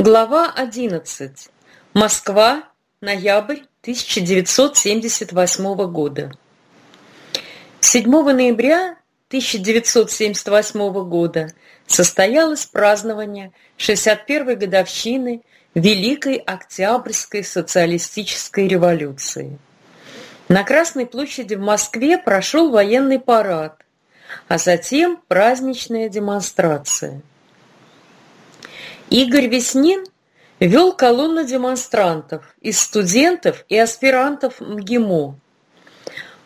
Глава 11. Москва. Ноябрь 1978 года. 7 ноября 1978 года состоялось празднование 61-й годовщины Великой Октябрьской социалистической революции. На Красной площади в Москве прошел военный парад, а затем праздничная демонстрация. Игорь Веснин вел колонну демонстрантов из студентов и аспирантов МГИМО.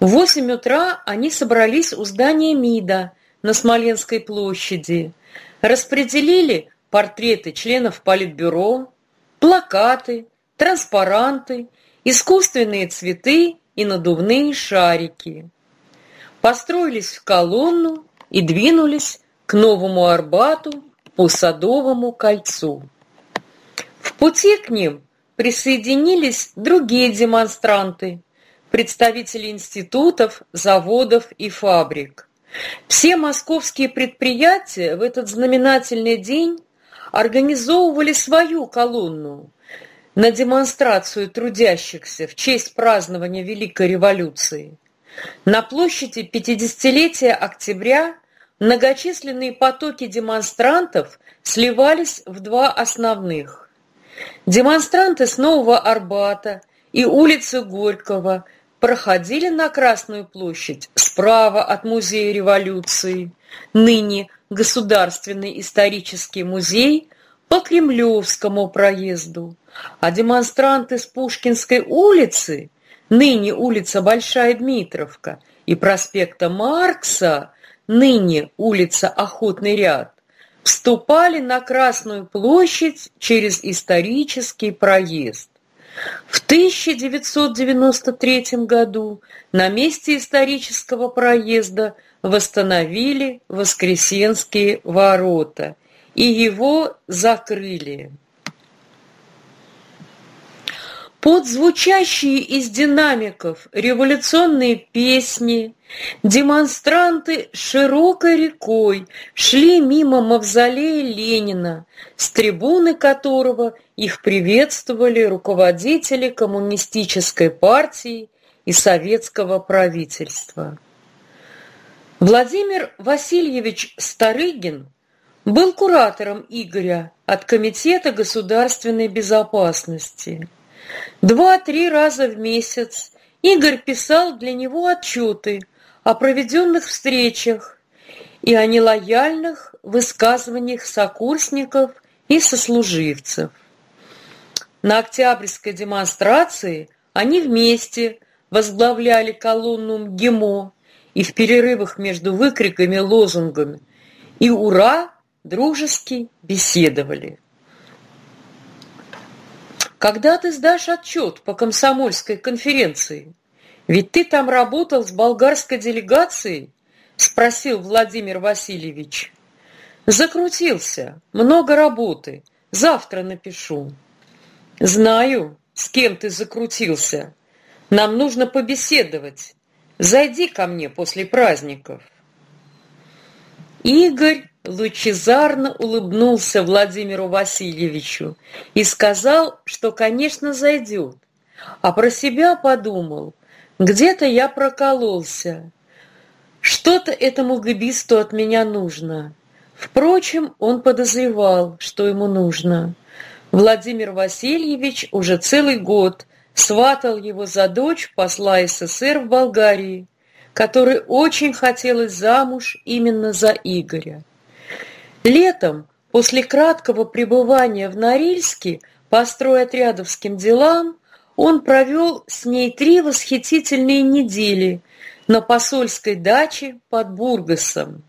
В 8 утра они собрались у здания МИДа на Смоленской площади, распределили портреты членов Политбюро, плакаты, транспаранты, искусственные цветы и надувные шарики. Построились в колонну и двинулись к Новому Арбату по Садовому кольцу. В пути к ним присоединились другие демонстранты, представители институтов, заводов и фабрик. Все московские предприятия в этот знаменательный день организовывали свою колонну на демонстрацию трудящихся в честь празднования Великой революции. На площади 50-летия октября Многочисленные потоки демонстрантов сливались в два основных. Демонстранты с Нового Арбата и улицы Горького проходили на Красную площадь справа от Музея революции, ныне Государственный исторический музей, по Кремлевскому проезду, а демонстранты с Пушкинской улицы, ныне улица Большая Дмитровка, и проспекта Маркса ныне улица Охотный ряд, вступали на Красную площадь через исторический проезд. В 1993 году на месте исторического проезда восстановили Воскресенские ворота и его закрыли. Под звучащие из динамиков революционные песни демонстранты широкой рекой шли мимо мавзолея Ленина, с трибуны которого их приветствовали руководители коммунистической партии и советского правительства. Владимир Васильевич Старыгин был куратором Игоря от Комитета государственной безопасности – Два-три раза в месяц Игорь писал для него отчеты о проведенных встречах и о нелояльных высказываниях сокурсников и сослуживцев. На октябрьской демонстрации они вместе возглавляли колонну МГИМО и в перерывах между выкриками лозунгами и «Ура!» дружески беседовали. Когда ты сдашь отчет по комсомольской конференции? Ведь ты там работал с болгарской делегацией? Спросил Владимир Васильевич. Закрутился. Много работы. Завтра напишу. Знаю, с кем ты закрутился. Нам нужно побеседовать. Зайди ко мне после праздников. Игорь лучезарно улыбнулся Владимиру Васильевичу и сказал, что, конечно, зайдет, а про себя подумал, где-то я прокололся. Что-то этому гибисту от меня нужно. Впрочем, он подозревал, что ему нужно. Владимир Васильевич уже целый год сватал его за дочь посла СССР в Болгарии, которой очень хотелось замуж именно за Игоря. Летом, после краткого пребывания в Норильске по стройотрядовским делам, он провел с ней три восхитительные недели на посольской даче под Бургасом.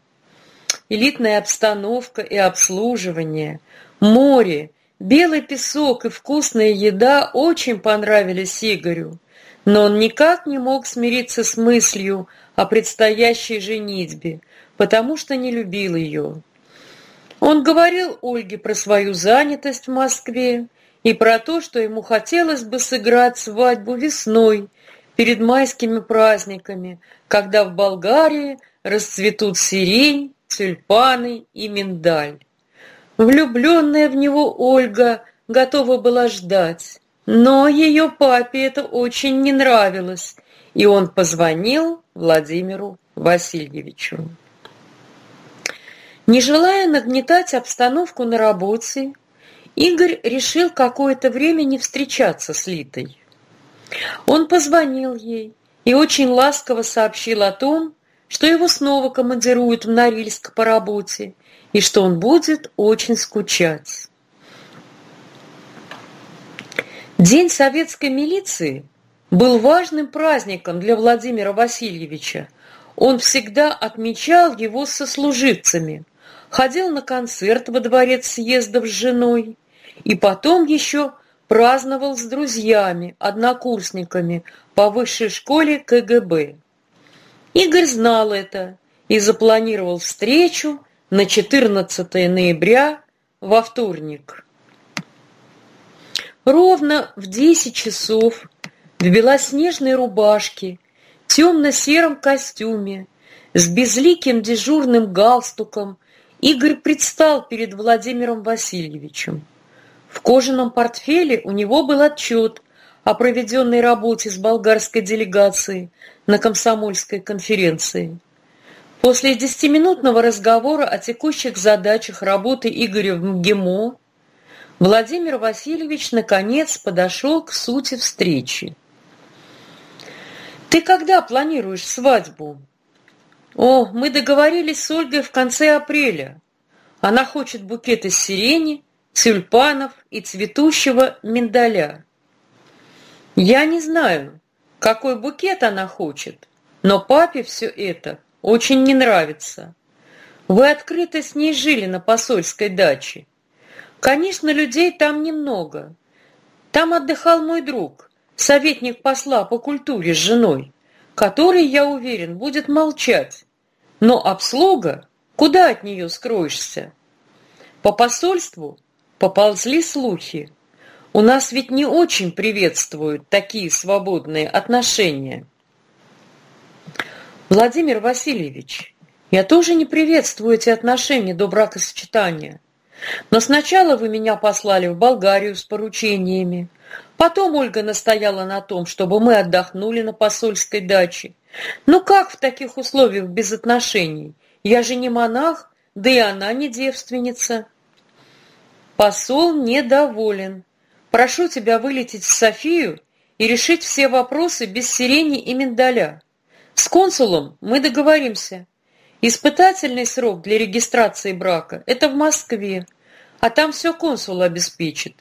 Элитная обстановка и обслуживание, море, белый песок и вкусная еда очень понравились Игорю но он никак не мог смириться с мыслью о предстоящей женитьбе, потому что не любил ее. Он говорил Ольге про свою занятость в Москве и про то, что ему хотелось бы сыграть свадьбу весной, перед майскими праздниками, когда в Болгарии расцветут сирень, тюльпаны и миндаль. Влюбленная в него Ольга готова была ждать, но ее папе это очень не нравилось, и он позвонил Владимиру Васильевичу. Не желая нагнетать обстановку на работе, Игорь решил какое-то время не встречаться с Литой. Он позвонил ей и очень ласково сообщил о том, что его снова командируют в Норильск по работе и что он будет очень скучать. День советской милиции был важным праздником для Владимира Васильевича. Он всегда отмечал его со служивцами, ходил на концерт во дворец съездов с женой и потом еще праздновал с друзьями, однокурсниками по высшей школе КГБ. Игорь знал это и запланировал встречу на 14 ноября во вторник. Ровно в 10 часов в белоснежной рубашке, темно-сером костюме, с безликим дежурным галстуком Игорь предстал перед Владимиром Васильевичем. В кожаном портфеле у него был отчет о проведенной работе с болгарской делегацией на комсомольской конференции. После десятиминутного разговора о текущих задачах работы Игоря в МГИМО Владимир Васильевич наконец подошел к сути встречи. «Ты когда планируешь свадьбу?» «О, мы договорились с Ольгой в конце апреля. Она хочет букет из сирени, тюльпанов и цветущего миндаля. Я не знаю, какой букет она хочет, но папе все это очень не нравится. Вы открыто с ней жили на посольской даче. Конечно, людей там немного. Там отдыхал мой друг, советник посла по культуре с женой, который, я уверен, будет молчать. Но обслуга, куда от нее скроешься? По посольству Поползли слухи. У нас ведь не очень приветствуют такие свободные отношения. Владимир Васильевич, я тоже не приветствую эти отношения до бракосочетания. Но сначала вы меня послали в Болгарию с поручениями. Потом Ольга настояла на том, чтобы мы отдохнули на посольской даче. Ну как в таких условиях без отношений? Я же не монах, да и она не девственница. Посол недоволен. Прошу тебя вылететь в Софию и решить все вопросы без сирени и миндаля. С консулом мы договоримся. Испытательный срок для регистрации брака – это в Москве, а там все консул обеспечит.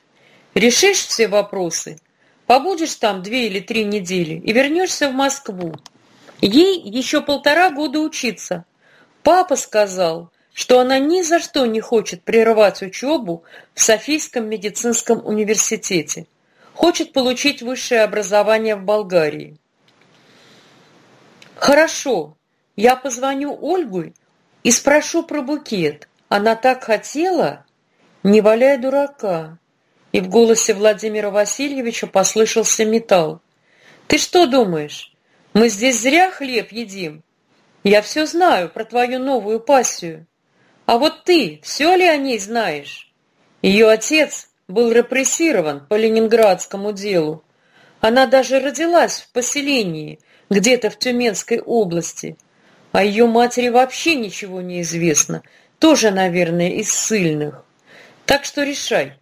Решишь все вопросы, побудешь там две или три недели и вернешься в Москву. Ей еще полтора года учиться. Папа сказал, что она ни за что не хочет прерывать учебу в Софийском медицинском университете, хочет получить высшее образование в Болгарии. Хорошо, я позвоню Ольгу и спрошу про букет. Она так хотела? Не валяй дурака. И в голосе Владимира Васильевича послышался металл. Ты что думаешь, мы здесь зря хлеб едим? Я все знаю про твою новую пассию. А вот ты все ли о ней знаешь? Ее отец был репрессирован по ленинградскому делу. Она даже родилась в поселении, где-то в Тюменской области. А ее матери вообще ничего не известно, тоже, наверное, из сильных. Так что решай.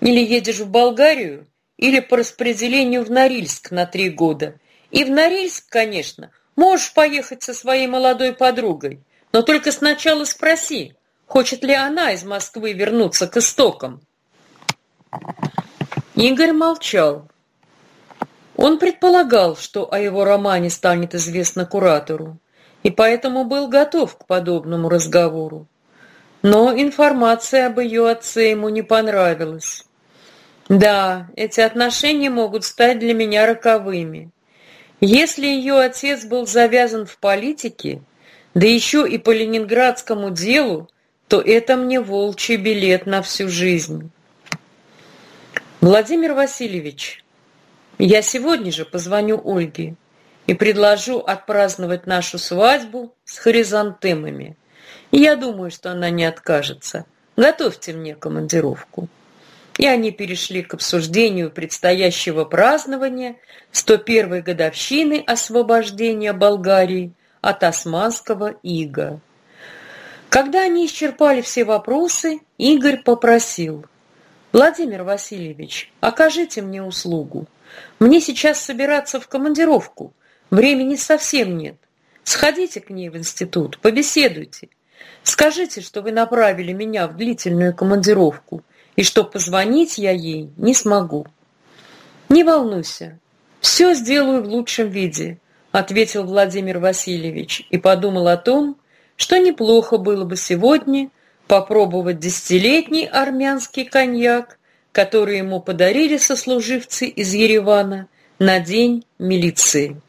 Или едешь в Болгарию, или по распределению в Норильск на три года. И в Норильск, конечно, можешь поехать со своей молодой подругой. Но только сначала спроси, хочет ли она из Москвы вернуться к истокам. Игорь молчал. Он предполагал, что о его романе станет известно куратору, и поэтому был готов к подобному разговору. Но информация об ее отце ему не понравилась. Да, эти отношения могут стать для меня роковыми. Если ее отец был завязан в политике, да еще и по ленинградскому делу, то это мне волчий билет на всю жизнь. Владимир Васильевич, я сегодня же позвоню Ольге и предложу отпраздновать нашу свадьбу с хризантемами. И я думаю, что она не откажется. Готовьте мне командировку. и они перешли к обсуждению предстоящего празднования 101-й годовщины освобождения Болгарии от османского ига. Когда они исчерпали все вопросы, Игорь попросил, «Владимир Васильевич, окажите мне услугу. Мне сейчас собираться в командировку, времени совсем нет. Сходите к ней в институт, побеседуйте. Скажите, что вы направили меня в длительную командировку и что позвонить я ей не смогу. Не волнуйся, все сделаю в лучшем виде, ответил Владимир Васильевич и подумал о том, что неплохо было бы сегодня попробовать десятилетний армянский коньяк, который ему подарили сослуживцы из Еревана на день милиции.